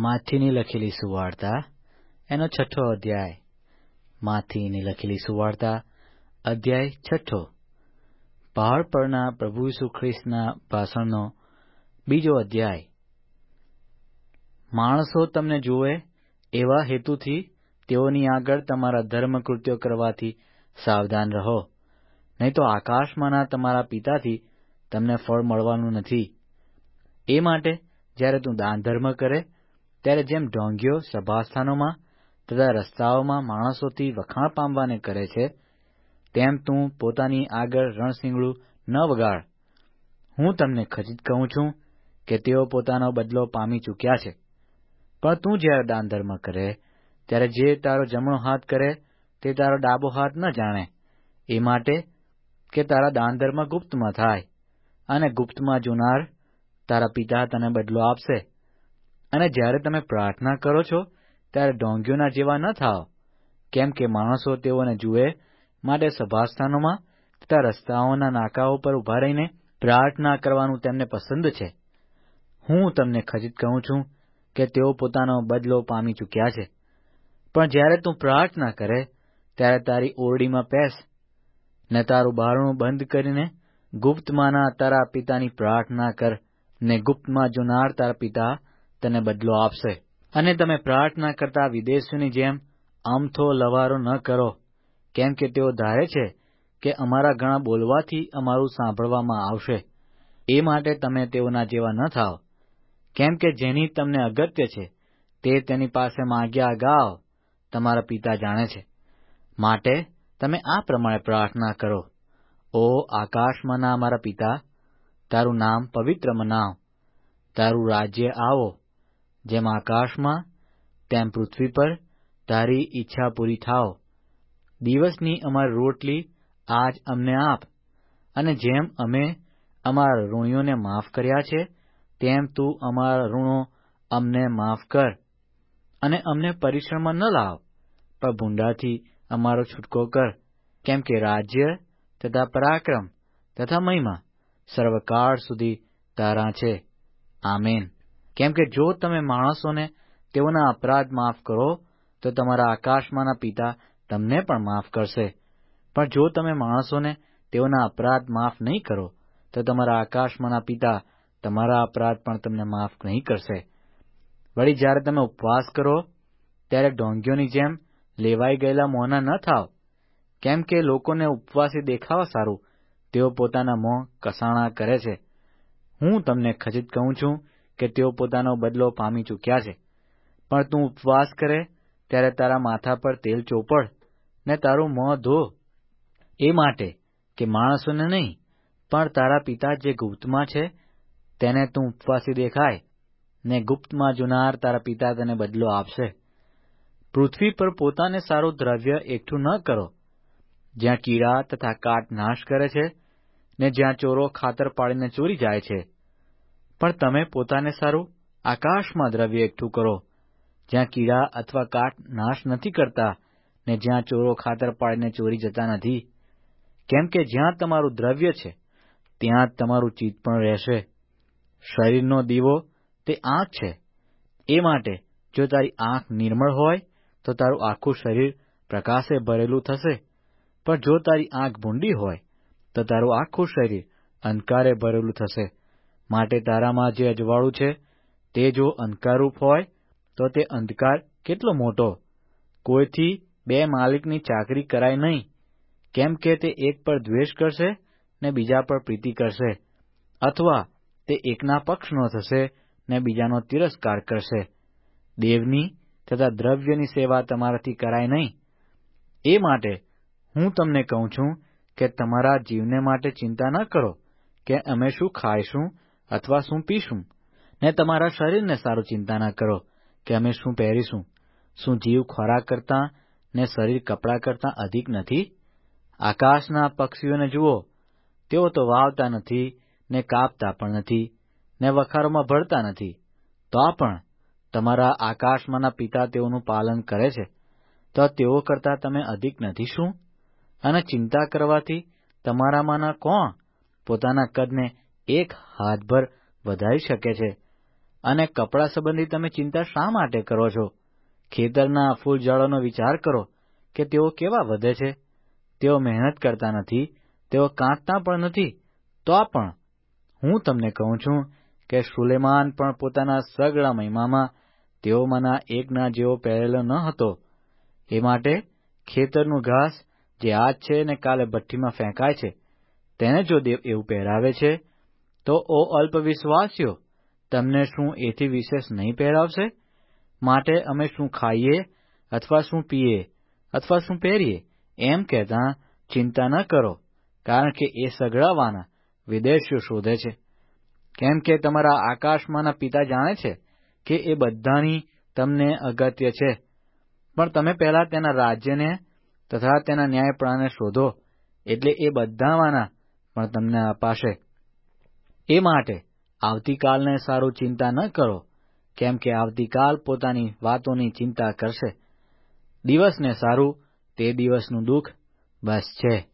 માથીની લખેલી સુવાર્તા, એનો છઠ્ઠો અધ્યાય. માથીની લખેલી સુવાર્તા, અધ્યાય છઠ્ઠો. પહાડ પરના પ્રભુ ઈસુ ભાષણનો બીજો અધ્યાય. માણસો તમને જુએ એવા હેતુથી તેઓની આગળ તમારા ધર્મકૃત્યો કરવાથી સાવધાન રહો. નહીં તો આકાશમાંના તમારા પિતાથી તમને ફળ મળવાનું નથી. એ માટે જ્યારે તું દાન ધર્મ કરે ત્યારે જેમ ઢોંગીઓ સભાસ્થાનોમાં તથા રસ્તાઓમાં માણસોથી વખાણ પામવાને કરે છે, તેમ તું પોતાની આગળ રણસિંગડું ન વગાડ. હું તમને ખચિત કહું છું કે તેઓ પોતાનો બદલો પામી ચૂક્યા છે. પણ તું જ્યારે દાન ધર્મ કરે, ત્યારે જે તારો જમણો હાથ કરે, તે તારો ડાબો હાથ ન જાણે. એ માટે કે તારા દાન ધર્મ ગુપ્તમાં થાય અને ગુપ્તમાં જોનાર તારા પિતા તને બદલો આપશે. અને જ્યારે તમે પ્રાર્થના કરો છો, ત્યારે ઢોંગીઓના જેવા ન થાઓ, કેમ કે માણસો તેઓને જુએ માટે સભાસ્થાનોમાં તથા રસ્તાઓના નાકાઓ પર ઊભા રહીને પ્રાર્થના કરવાનું તેમને પસંદ છે. હું તમને ખચિત કહું છું કે તેઓ પોતાનો બદલો પામી ચૂક્યા છે. પણ જ્યારે તું પ્રાર્થના કરે, ત્યારે તારી ઓરડીમાં પેસ. ને તારું બારણું બંધ કરીને ગુપ્તમાંના તારા પિતાની પ્રાર્થના કર ને ગુપ્તમાં જોનાર તારા પિતા તને બદલો આપશે. અને તમે પ્રાર્થના કરતા વિદેશીઓની જેમ આમથો લવારો ન કરો. કેમ કે તેઓ ધારે છે કે અમારા ઘણા બોલવાથી અમારું સાંભળવામાં આવશે. એ માટે તમે તેઓના જેવા ન થાઓ. કેમ કે જેની તમને અગત્ય છે, તે તેની પાસે માગ્યા અગાઉ તમારા પિતા જાણે છે. માટે તમે આ પ્રમાણે પ્રાર્થના કરો. ઓ આકાશમાંના અમારા પિતા, તારું નામ પવિત્ર મનાવ. તારું રાજ્ય આવો. જેમ આકાશમાં, તેમ પૃથ્વી પર તારી ઈચ્છા પૂરી થાવ દિવસની અમારી રોટલી આજ અમને આપ. અને જેમ અમે અમારા ઋણીઓને માફ કર્યા છે, તેમ તું અમારા ઋણો અમને માફ કર. અને અમને પરીક્ષણમાં ન લાવ, પણ ભૂંડાથી અમારો છૂટકો કર. કેમ કે રાજ્ય તથા પરાક્રમ તથા મહિમા સર્વકાળ સુધી તારા છે. આમેન. કેમ કે જો તમે માણસોને તેઓના અપરાધ માફ કરો, તો તમારા આકાશમાંના પિતા તમને પણ માફ કરશે. પણ જો તમે માણસોને તેઓના અપરાધ માફ નહીં કરો, તો તમારા આકાશમાંના પિતા તમારા અપરાધ પણ તમને માફ નહીં કરશે. વળી જ્યારે તમે ઉપવાસ કરો, ત્યારે ઢોંગીઓની જેમ લેવાઈ ગયેલા મોંના ન થાવ કેમ કે લોકોને ઉપવાસી દેખાવા સારું, તેઓ પોતાના મોં કસાણા કરે છે. હું તમને ખચિત કહું છું કે તેઓ પોતાનો બદલો પામી ચૂક્યા છે. પણ તું ઉપવાસ કરે, ત્યારે તારા માથા પર તેલ ચોપડ ને તારું મોં ધો. એ માટે કે માણસોને નહીં, પણ તારા પિતા જે ગુપ્તમાં છે, તેને તું ઉપવાસી દેખાય ને ગુપ્તમાં જોનાર તારા પિતા તને બદલો આપશે. પૃથ્વી પર પોતાને સારું દ્રવ્ય એકઠું ન કરો. જ્યાં કીડા તથા કાટ નાશ કરે છે ને જ્યાં ચોરો ખાતર પાડીને ચોરી જાય છે પણ તમે પોતાને સારું આકાશમાં દ્રવ્ય એકઠું કરો. જ્યાં કીડા અથવા કાટ નાશ નથી કરતા ને જ્યાં ચોરો ખાતર પાડીને ચોરી જતા નથી. કેમ કે જ્યાં તમારું દ્રવ્ય છે, ત્યાં તમારું ચિત્ત પણ રહેશે. શરીરનો દીવો તે આંખ છે. એ માટે જો તારી આંખ નિર્મળ હોય, તો તારું આખું શરીર પ્રકાશે ભરેલું થશે. પણ જો તારી આંખ ભૂંડી હોય, તો તારું આખું શરીર અંધકારે ભરેલું થશે. માટે તારામાં જે અજવાળું છે, તે જો અંધકારરૂપ હોય, તો તે અંધકાર કેટલો મોટો? કોઈથી બે માલિકની ચાકરી કરાય નહીં. કેમ કે તે એક પર દ્વેષ કરશે ને બીજા પર પ્રીતિ કરશે. અથવા તે એકના પક્ષનો થશે ને બીજાનો તિરસ્કાર કરશે. દેવની તથા દ્રવ્યની સેવા તમારાથી કરાય નહીં. એ માટે હું તમને કહું છું કે તમારા જીવને માટે ચિંતા ન કરો કે અમે શું ખાઈશું અથવા શું પીશું? ને તમારા શરીરને સારું ચિંતા ના કરો કે અમે શું પહેરીશું. શું જીવ ખોરાક કરતાં ને શરીર કપડાં કરતાં અધિક નથી? આકાશના પક્ષીઓને જુઓ. તેઓ તો વાવતા નથી ને કાપતા પણ નથી ને વખારોમાં ભરતા નથી. તો પણ તમારા આકાશમાંના પિતા તેઓનું પાલન કરે છે. તો તેઓ કરતાં તમે અધિક નથી શું? અને ચિંતા કરવાથી તમારામાંના કોણ પોતાના કદને એક હાથભર વધારી શકે છે. અને કપડા સંબંધી તમે ચિંતા શા માટે કરો છો? ખેતરના ફૂલઝાડોનો વિચાર કરો કે તેઓ કેવા વધે છે? તેઓ મહેનત કરતા નથી, તેઓ કાંતતા પણ નથી. તો પણ હું તમને કહું છું કે સુલેમાન પણ પોતાના સગળા મહિમામાં તેઓમાંના એકના જેવો પહેરેલો ન હતો. એ માટે ખેતરનું ઘાસ જે આજ છે ને કાલે ભઠ્ઠીમાં ફેંકાય છે, તેને જો દેવ એવું પહેરાવે છે તો ઓ અલ્પ વિશ્વાસીઓ તમને શું એથી વિશેષ નહીં પહેરાવશે? માટે અમે શું ખાઈએ અથવા શું પીએ અથવા શું પહેરીએ? એમ કહેતા ચિંતા ન કરો, કારણ કે એ સગળાવાના વિદેશીઓ શોધે છે. કેમ કે તમારા આકાશમાંના પિતા જાણે છે કે એ બધાની તમને અગત્ય છે. પણ તમે પહેલા તેના રાજ્યને તથા તેના ન્યાયપણાને શોધો, એટલે એ બધામાંના પણ તમને અપાશે. એ માટે આવતીકાલને સારું ચિંતા ન કરો, કેમ કે આવતીકાલ પોતાની વાતોની ચિંતા કરશે. દિવસને સારું, તે દિવસનું દુઃખ બસ છે.